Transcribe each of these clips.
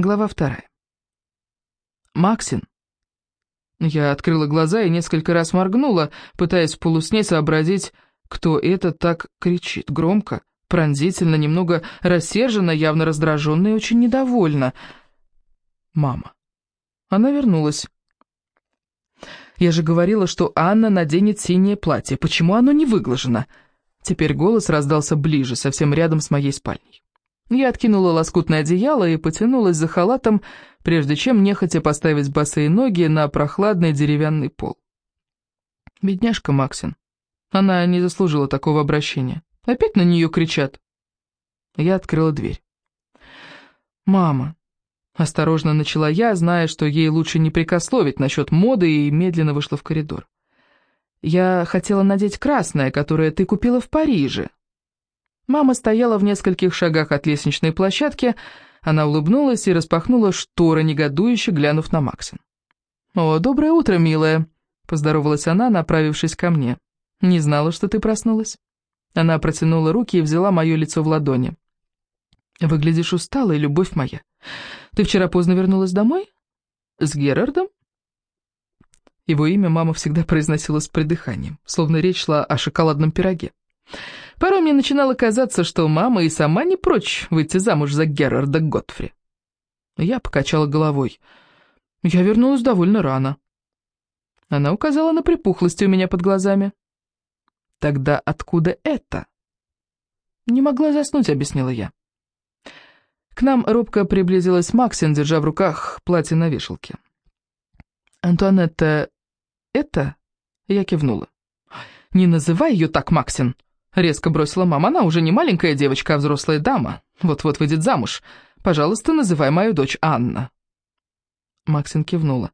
Глава вторая. Максин. Я открыла глаза и несколько раз моргнула, пытаясь в полусне сообразить, кто это так кричит, громко, пронзительно, немного рассерженно, явно раздраженно и очень недовольна. Мама. Она вернулась. Я же говорила, что Анна наденет синее платье. Почему оно не выглажено? Теперь голос раздался ближе, совсем рядом с моей спальней. Я откинула лоскутное одеяло и потянулась за халатом, прежде чем нехотя поставить босые ноги на прохладный деревянный пол. Бедняжка Максин. Она не заслужила такого обращения. Опять на нее кричат. Я открыла дверь. «Мама», — осторожно начала я, зная, что ей лучше не прикословить насчет моды, и медленно вышла в коридор. «Я хотела надеть красное, которое ты купила в Париже». Мама стояла в нескольких шагах от лестничной площадки, она улыбнулась и распахнула шторы, негодующе глянув на Максин. «О, доброе утро, милая», — поздоровалась она, направившись ко мне. «Не знала, что ты проснулась». Она протянула руки и взяла мое лицо в ладони. «Выглядишь усталой, любовь моя. Ты вчера поздно вернулась домой? С Герардом?» Его имя мама всегда произносила с придыханием, словно речь шла о шоколадном пироге. Порой мне начинало казаться, что мама и сама не прочь выйти замуж за Герарда Готфри. Я покачала головой. Я вернулась довольно рано. Она указала на припухлости у меня под глазами. Тогда откуда это? Не могла заснуть, объяснила я. К нам робко приблизилась Максин, держа в руках платье на вешалке. «Антуанетта, это?» Я кивнула. «Не называй ее так, Максин!» Резко бросила мама. Она уже не маленькая девочка, а взрослая дама. Вот-вот выйдет замуж. Пожалуйста, называй мою дочь Анна. Максин кивнула.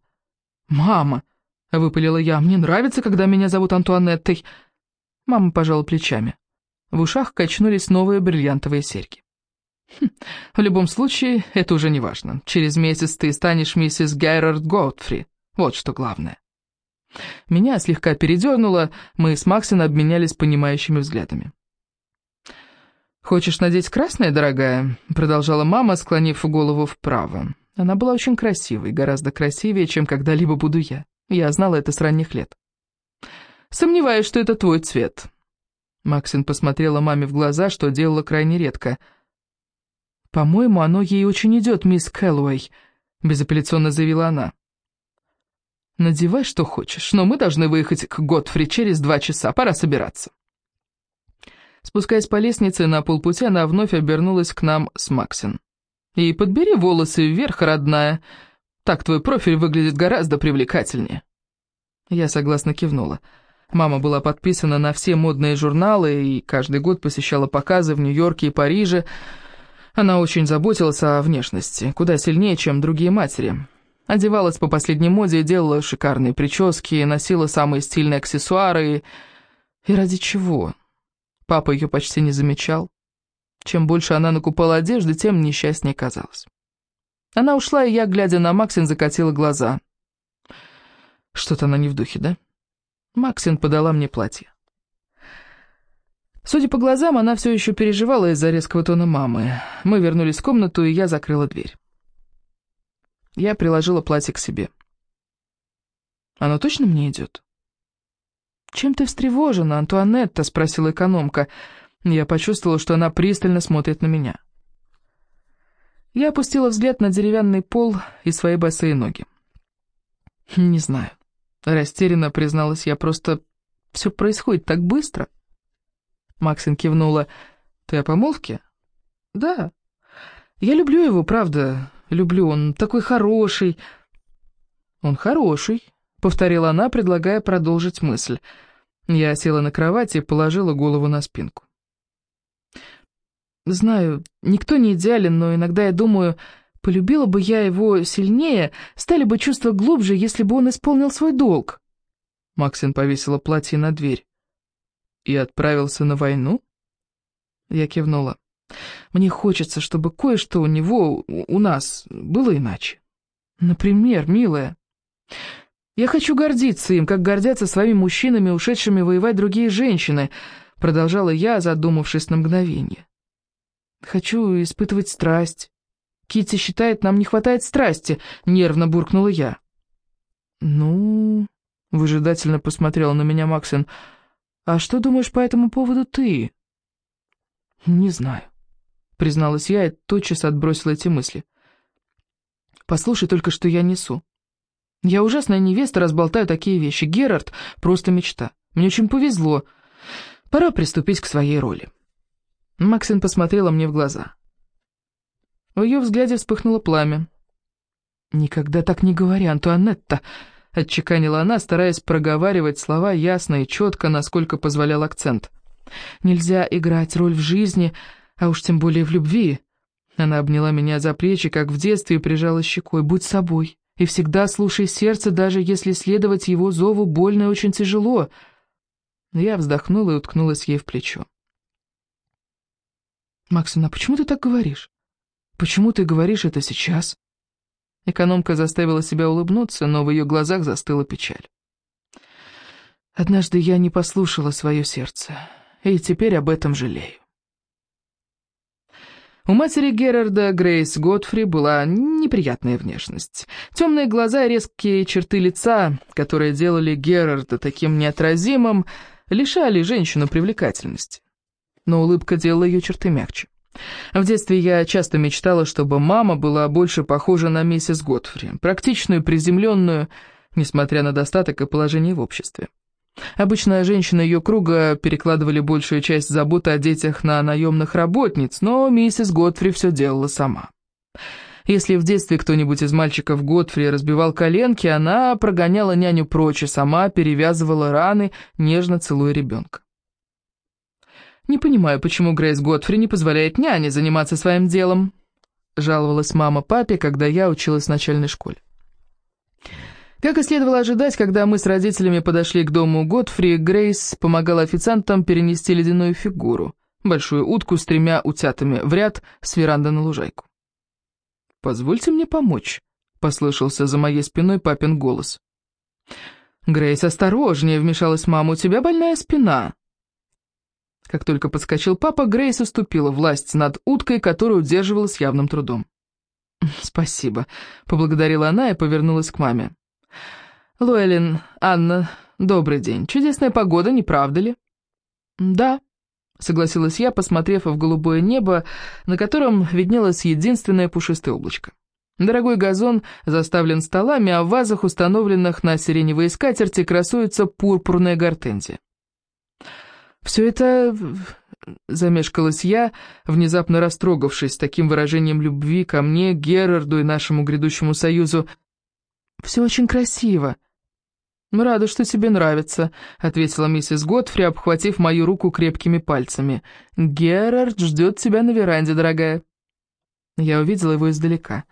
«Мама!» — выпалила я. «Мне нравится, когда меня зовут Антуанеттой». Мама пожала плечами. В ушах качнулись новые бриллиантовые серьги. Хм, «В любом случае, это уже не важно. Через месяц ты станешь миссис Гайрард Готфри. Вот что главное». Меня слегка передернуло, мы с Максин обменялись понимающими взглядами. «Хочешь надеть красное, дорогая?» — продолжала мама, склонив голову вправо. Она была очень красивой, гораздо красивее, чем когда-либо буду я. Я знала это с ранних лет. «Сомневаюсь, что это твой цвет». Максин посмотрела маме в глаза, что делала крайне редко. «По-моему, оно ей очень идет, мисс Кэллоуэй», — безапелляционно заявила она. «Надевай, что хочешь, но мы должны выехать к Готфри через два часа, пора собираться». Спускаясь по лестнице на полпути, она вновь обернулась к нам с Максин. «И подбери волосы вверх, родная, так твой профиль выглядит гораздо привлекательнее». Я согласно кивнула. Мама была подписана на все модные журналы и каждый год посещала показы в Нью-Йорке и Париже. Она очень заботилась о внешности, куда сильнее, чем другие матери. Одевалась по последней моде, делала шикарные прически, носила самые стильные аксессуары. И ради чего? Папа ее почти не замечал. Чем больше она накупала одежды, тем несчастнее казалось. Она ушла, и я, глядя на Максин, закатила глаза. Что-то она не в духе, да? Максин подала мне платье. Судя по глазам, она все еще переживала из-за резкого тона мамы. Мы вернулись в комнату, и я закрыла дверь. Я приложила платье к себе. «Оно точно мне идет?» «Чем ты встревожена, Антуанетта?» — спросила экономка. Я почувствовала, что она пристально смотрит на меня. Я опустила взгляд на деревянный пол и свои босые ноги. «Не знаю». Растерянно призналась я, просто все происходит так быстро. Максин кивнула. «Ты о помолвке?» «Да. Я люблю его, правда. Люблю, он такой хороший». «Он хороший», — повторила она, предлагая продолжить мысль. Я села на кровати и положила голову на спинку. «Знаю, никто не идеален, но иногда я думаю, полюбила бы я его сильнее, стали бы чувства глубже, если бы он исполнил свой долг». Максин повесила платье на дверь. «И отправился на войну?» Я кивнула. Мне хочется, чтобы кое-что у него, у нас, было иначе. Например, милая, я хочу гордиться им, как гордятся своими мужчинами, ушедшими воевать другие женщины, продолжала я, задумавшись на мгновение. Хочу испытывать страсть, Китти считает, нам не хватает страсти», — нервно буркнула я. «Ну...» — выжидательно посмотрела на меня Максин. «А что думаешь по этому поводу ты?» «Не знаю», — призналась я и тотчас отбросила эти мысли. «Послушай только, что я несу. Я ужасная невеста, разболтаю такие вещи. Герард — просто мечта. Мне очень повезло. Пора приступить к своей роли». Максин посмотрела мне в глаза. В ее взгляде вспыхнуло пламя. «Никогда так не говори, Антуанетта!» — отчеканила она, стараясь проговаривать слова ясно и четко, насколько позволял акцент. «Нельзя играть роль в жизни, а уж тем более в любви». Она обняла меня за плечи, как в детстве, и прижала щекой. «Будь собой, и всегда слушай сердце, даже если следовать его зову больно и очень тяжело». Я вздохнула и уткнулась ей в плечо. «Максим, а почему ты так говоришь? Почему ты говоришь это сейчас?» Экономка заставила себя улыбнуться, но в ее глазах застыла печаль. «Однажды я не послушала свое сердце, и теперь об этом жалею». У матери Герарда Грейс Годфри была неприятная внешность. Темные глаза и резкие черты лица, которые делали Герарда таким неотразимым, лишали женщину привлекательности но улыбка делала ее черты мягче. В детстве я часто мечтала, чтобы мама была больше похожа на миссис Готфри, практичную, приземленную, несмотря на достаток и положение в обществе. Обычно женщины ее круга перекладывали большую часть заботы о детях на наемных работниц, но миссис Готфри все делала сама. Если в детстве кто-нибудь из мальчиков Готфри разбивал коленки, она прогоняла няню прочь и сама перевязывала раны, нежно целуя ребенка. «Не понимаю, почему Грейс Готфри не позволяет няне заниматься своим делом», жаловалась мама папе, когда я училась в начальной школе. Как и следовало ожидать, когда мы с родителями подошли к дому Готфри, Грейс помогала официантам перенести ледяную фигуру, большую утку с тремя утятами в ряд с веранды на лужайку. «Позвольте мне помочь», — послышался за моей спиной папин голос. «Грейс, осторожнее», — вмешалась мама, — «у тебя больная спина». Как только подскочил папа, Грейс уступила власть над уткой, которую удерживала с явным трудом. «Спасибо», — поблагодарила она и повернулась к маме. «Луэлин, Анна, добрый день. Чудесная погода, не правда ли?» «Да», — согласилась я, посмотрев в голубое небо, на котором виднелось единственное пушистое облачко. Дорогой газон заставлен столами, а в вазах, установленных на сиреневые скатерти, красуется пурпурная гортензия. «Все это...» — замешкалась я, внезапно растрогавшись таким выражением любви ко мне, Герарду и нашему грядущему союзу. «Все очень красиво». «Рада, что тебе нравится», — ответила миссис Готфри, обхватив мою руку крепкими пальцами. «Герард ждет тебя на веранде, дорогая». Я увидела его издалека.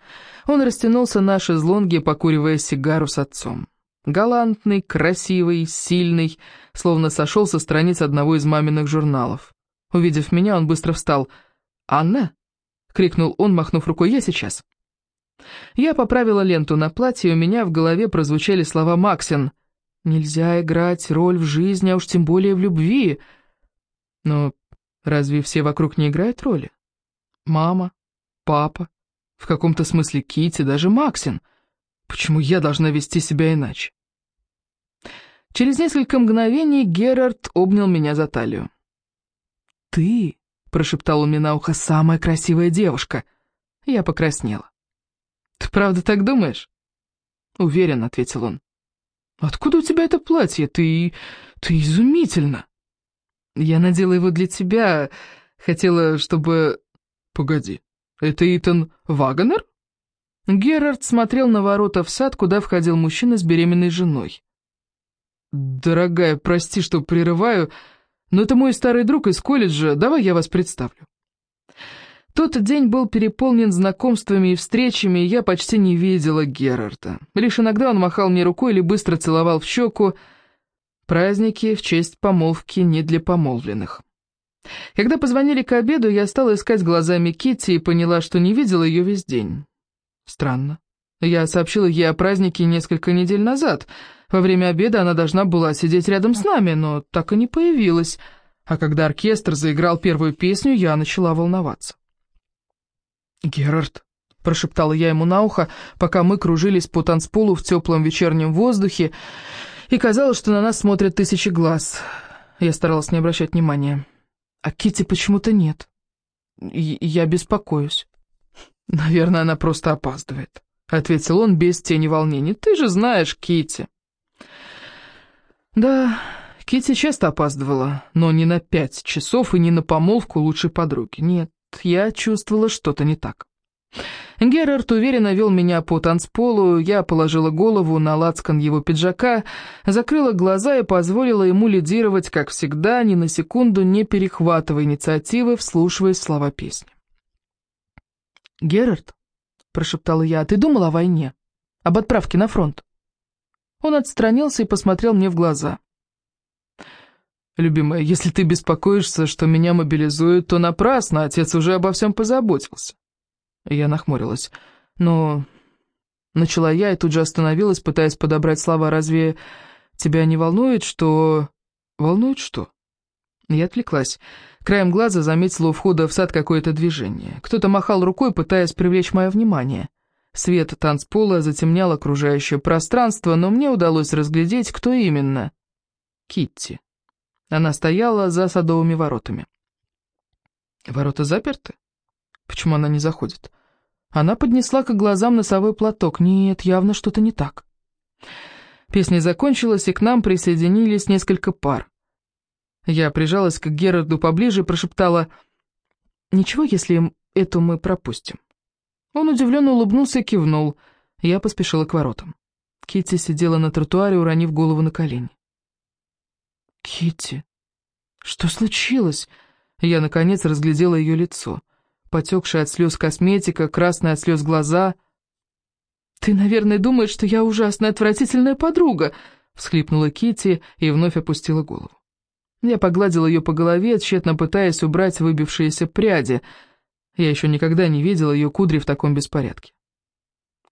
Он растянулся на шезлонге, покуривая сигару с отцом. Галантный, красивый, сильный, словно сошел со страниц одного из маминых журналов. Увидев меня, он быстро встал. «Анна?» — крикнул он, махнув рукой. «Я сейчас». Я поправила ленту на платье, и у меня в голове прозвучали слова Максин. «Нельзя играть роль в жизни, а уж тем более в любви». Но разве все вокруг не играют роли? Мама, папа, в каком-то смысле Кити, даже Максин — Почему я должна вести себя иначе? Через несколько мгновений Герард обнял меня за талию. «Ты», — прошептал он мне на ухо, — «самая красивая девушка». Я покраснела. «Ты правда так думаешь?» «Уверен», — ответил он. «Откуда у тебя это платье? Ты... ты изумительно!» «Я надела его для тебя. Хотела, чтобы...» «Погоди, это Итан Вагонер?» Герард смотрел на ворота в сад, куда входил мужчина с беременной женой. «Дорогая, прости, что прерываю, но это мой старый друг из колледжа, давай я вас представлю». Тот день был переполнен знакомствами и встречами, и я почти не видела Герарда. Лишь иногда он махал мне рукой или быстро целовал в щеку. Праздники в честь помолвки не для помолвленных. Когда позвонили к обеду, я стала искать глазами Кити и поняла, что не видела ее весь день. Странно. Я сообщила ей о празднике несколько недель назад. Во время обеда она должна была сидеть рядом с нами, но так и не появилась. А когда оркестр заиграл первую песню, я начала волноваться. «Герард, прошептала я ему на ухо, пока мы кружились по танцполу в теплом вечернем воздухе, и казалось, что на нас смотрят тысячи глаз. Я старалась не обращать внимания. А Кити почему-то нет. Я беспокоюсь. Наверное, она просто опаздывает, ответил он без тени волнения. Ты же знаешь Кити. Да, Кити часто опаздывала, но не на пять часов и не на помолвку лучшей подруги. Нет, я чувствовала что-то не так. Герард уверенно вел меня по танцполу, я положила голову на лацкан его пиджака, закрыла глаза и позволила ему лидировать, как всегда, ни на секунду не перехватывая инициативы, вслушиваясь в слова песни. «Герард», — прошептала я, — «ты думал о войне? Об отправке на фронт?» Он отстранился и посмотрел мне в глаза. «Любимая, если ты беспокоишься, что меня мобилизуют, то напрасно, отец уже обо всем позаботился». Я нахмурилась. «Но...» Начала я и тут же остановилась, пытаясь подобрать слова. «Разве тебя не волнует, что...» «Волнует что?» Я отвлеклась. Краем глаза заметила у входа в сад какое-то движение. Кто-то махал рукой, пытаясь привлечь мое внимание. Свет танцпола затемнял окружающее пространство, но мне удалось разглядеть, кто именно. Китти. Она стояла за садовыми воротами. Ворота заперты? Почему она не заходит? Она поднесла к глазам носовой платок. Нет, явно что-то не так. Песня закончилась, и к нам присоединились несколько пар. Я прижалась к Герарду поближе и прошептала, «Ничего, если эту мы пропустим». Он удивленно улыбнулся и кивнул. Я поспешила к воротам. Китти сидела на тротуаре, уронив голову на колени. Китти, что случилось?» Я, наконец, разглядела ее лицо потекшая от слез косметика, красная от слез глаза. «Ты, наверное, думаешь, что я ужасная, отвратительная подруга!» — всхлипнула Кити и вновь опустила голову. Я погладила ее по голове, тщетно пытаясь убрать выбившиеся пряди. Я еще никогда не видела ее кудри в таком беспорядке.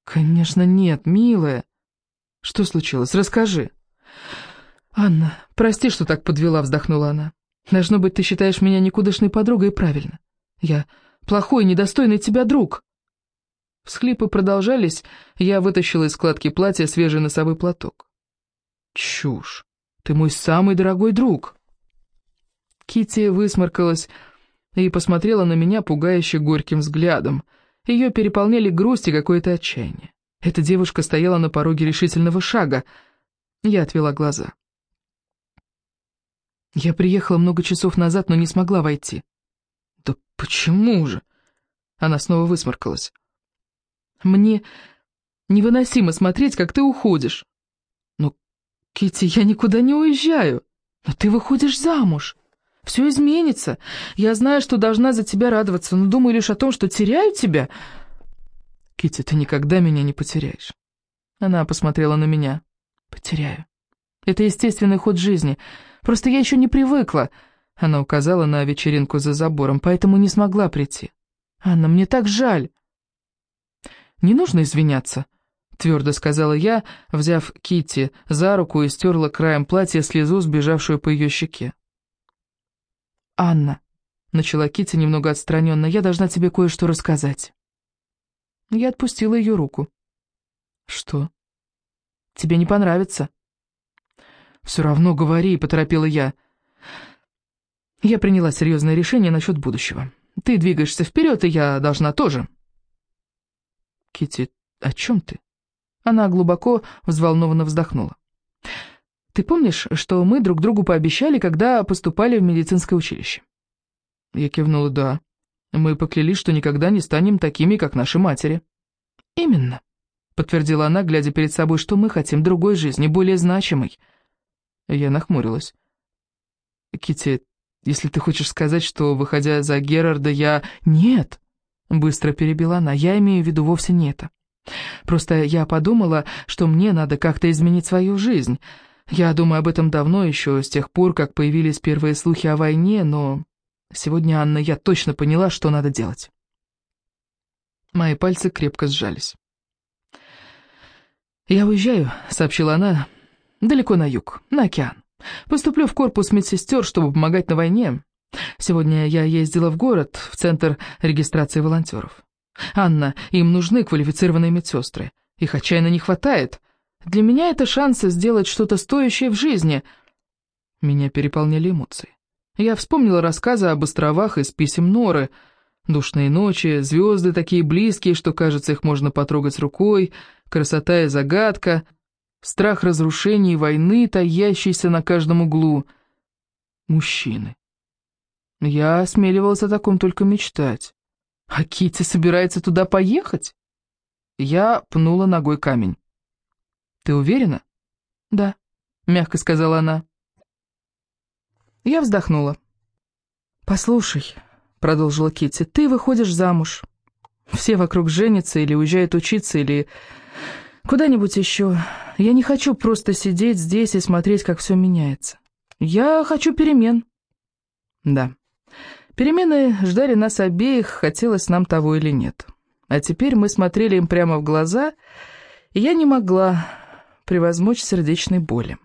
«Конечно нет, милая. Что случилось? Расскажи». «Анна, прости, что так подвела», — вздохнула она. «Должно быть, ты считаешь меня никудышной подругой, правильно. Я плохой, недостойный тебя друг». Всхлипы продолжались, я вытащила из складки платья свежий носовой платок. «Чушь! Ты мой самый дорогой друг!» Кити высморкалась и посмотрела на меня пугающе горьким взглядом. Ее переполняли грусть и какое-то отчаяние. Эта девушка стояла на пороге решительного шага. Я отвела глаза. Я приехала много часов назад, но не смогла войти. «Да почему же?» Она снова высморкалась. «Мне невыносимо смотреть, как ты уходишь». «Ну, Кити, я никуда не уезжаю. Но ты выходишь замуж. Все изменится. Я знаю, что должна за тебя радоваться, но думаю лишь о том, что теряю тебя». Кити, ты никогда меня не потеряешь». Она посмотрела на меня. «Потеряю. Это естественный ход жизни. Просто я еще не привыкла». Она указала на вечеринку за забором, поэтому не смогла прийти. «Анна, мне так жаль!» «Не нужно извиняться», — твердо сказала я, взяв Кити за руку и стерла краем платья слезу, сбежавшую по ее щеке. «Анна», — начала Кити немного отстраненно, — «я должна тебе кое-что рассказать». Я отпустила ее руку. «Что?» «Тебе не понравится». «Все равно говори», — поторопила я. Я приняла серьезное решение насчет будущего. Ты двигаешься вперед, и я должна тоже. Кити, о чем ты? Она глубоко взволнованно вздохнула. Ты помнишь, что мы друг другу пообещали, когда поступали в медицинское училище? Я кивнула «да». Мы поклялись, что никогда не станем такими, как наши матери. Именно, подтвердила она, глядя перед собой, что мы хотим другой жизни, более значимой. Я нахмурилась. Кити, если ты хочешь сказать, что, выходя за Герарда, я... Нет, быстро перебила она, я имею в виду вовсе не это. Просто я подумала, что мне надо как-то изменить свою жизнь. Я думаю об этом давно еще, с тех пор, как появились первые слухи о войне, но сегодня, Анна, я точно поняла, что надо делать. Мои пальцы крепко сжались. «Я уезжаю», — сообщила она, — «далеко на юг, на океан. Поступлю в корпус медсестер, чтобы помогать на войне. Сегодня я ездила в город, в центр регистрации волонтеров. Анна, им нужны квалифицированные медсестры. Их отчаянно не хватает. Для меня это шанс сделать что-то стоящее в жизни. Меня переполняли эмоции. Я вспомнила рассказы об островах из писем Норы. Душные ночи, звезды такие близкие, что, кажется, их можно потрогать рукой, красота и загадка, страх разрушений войны, таящийся на каждом углу. Мужчины. Я осмеливалась о таком только мечтать. А Китти собирается туда поехать? Я пнула ногой камень. «Ты уверена?» «Да», — мягко сказала она. Я вздохнула. «Послушай», — продолжила Китти, — «ты выходишь замуж. Все вокруг женятся или уезжают учиться, или куда-нибудь еще. Я не хочу просто сидеть здесь и смотреть, как все меняется. Я хочу перемен». «Да, перемены ждали нас обеих, хотелось нам того или нет. А теперь мы смотрели им прямо в глаза, и я не могла превозмочь сердечной боли.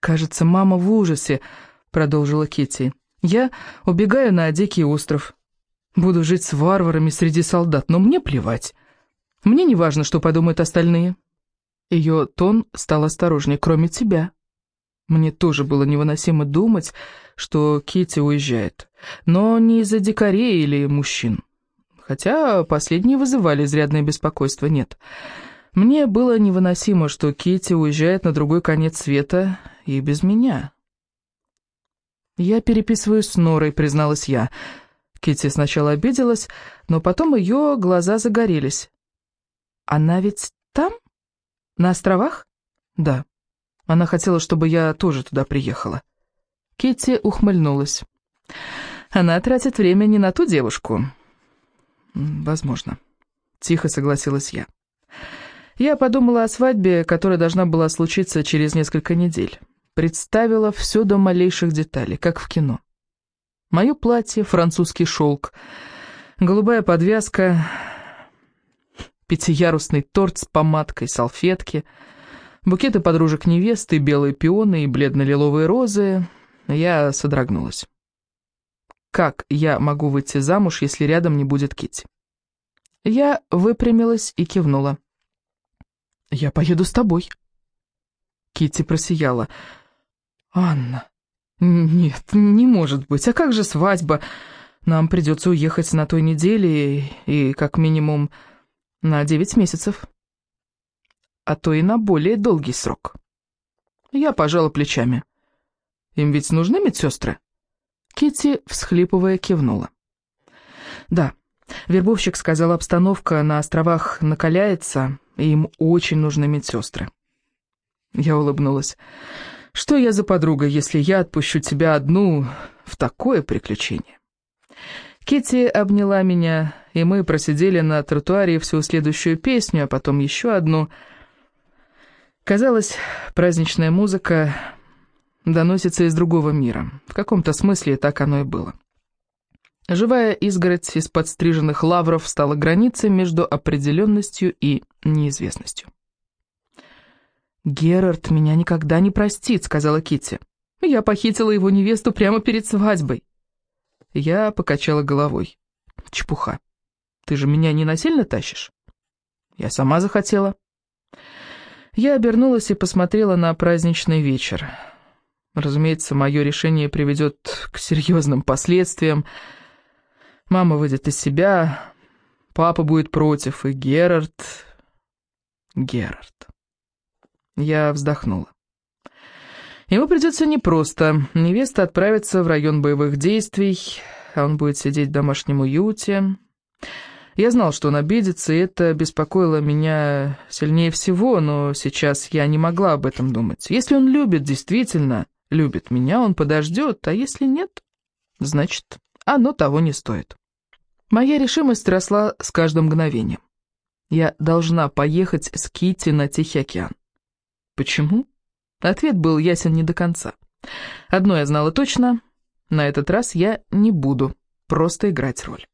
«Кажется, мама в ужасе», — продолжила Кити. «Я убегаю на дикий остров. Буду жить с варварами среди солдат, но мне плевать. Мне не важно, что подумают остальные». Ее тон стал осторожнее, кроме тебя. Мне тоже было невыносимо думать, что Кити уезжает. Но не из-за дикарей или мужчин. Хотя последние вызывали изрядное беспокойство, нет. Мне было невыносимо, что Кити уезжает на другой конец света и без меня. «Я переписываюсь с Норой», — призналась я. Кити сначала обиделась, но потом ее глаза загорелись. «Она ведь там? На островах?» «Да. Она хотела, чтобы я тоже туда приехала». Кити ухмыльнулась. «Она тратит время не на ту девушку». «Возможно», — тихо согласилась я. Я подумала о свадьбе, которая должна была случиться через несколько недель. Представила все до малейших деталей, как в кино. Мое платье, французский шелк, голубая подвязка, пятиярусный торт с помадкой, салфетки, букеты подружек невесты, белые пионы и бледно-лиловые розы. Я содрогнулась. Как я могу выйти замуж, если рядом не будет Кити? Я выпрямилась и кивнула. «Я поеду с тобой». Китти просияла. «Анна, нет, не может быть. А как же свадьба? Нам придется уехать на той неделе и как минимум на девять месяцев. А то и на более долгий срок». Я пожала плечами. «Им ведь нужны медсестры?» Китти, всхлипывая, кивнула. «Да, вербовщик сказал, обстановка на островах накаляется, и им очень нужны медсестры. Я улыбнулась. Что я за подруга, если я отпущу тебя одну в такое приключение? Кити обняла меня, и мы просидели на тротуаре всю следующую песню, а потом еще одну. Казалось, праздничная музыка доносится из другого мира. В каком-то смысле так оно и было. Живая изгородь из подстриженных лавров стала границей между определенностью и неизвестностью. «Герард меня никогда не простит», — сказала Китти. «Я похитила его невесту прямо перед свадьбой». Я покачала головой. «Чепуха. Ты же меня не насильно тащишь?» «Я сама захотела». Я обернулась и посмотрела на праздничный вечер. Разумеется, мое решение приведет к серьезным последствиям, — Мама выйдет из себя, папа будет против, и Герард... Герард. Я вздохнула. Ему придется непросто. Невеста отправится в район боевых действий, а он будет сидеть в домашнем уюте. Я знал, что он обидится, и это беспокоило меня сильнее всего, но сейчас я не могла об этом думать. Если он любит, действительно любит меня, он подождет, а если нет, значит оно того не стоит. Моя решимость росла с каждым мгновением. Я должна поехать с Кити на Тихий океан. Почему? Ответ был ясен не до конца. Одно я знала точно, на этот раз я не буду просто играть роль.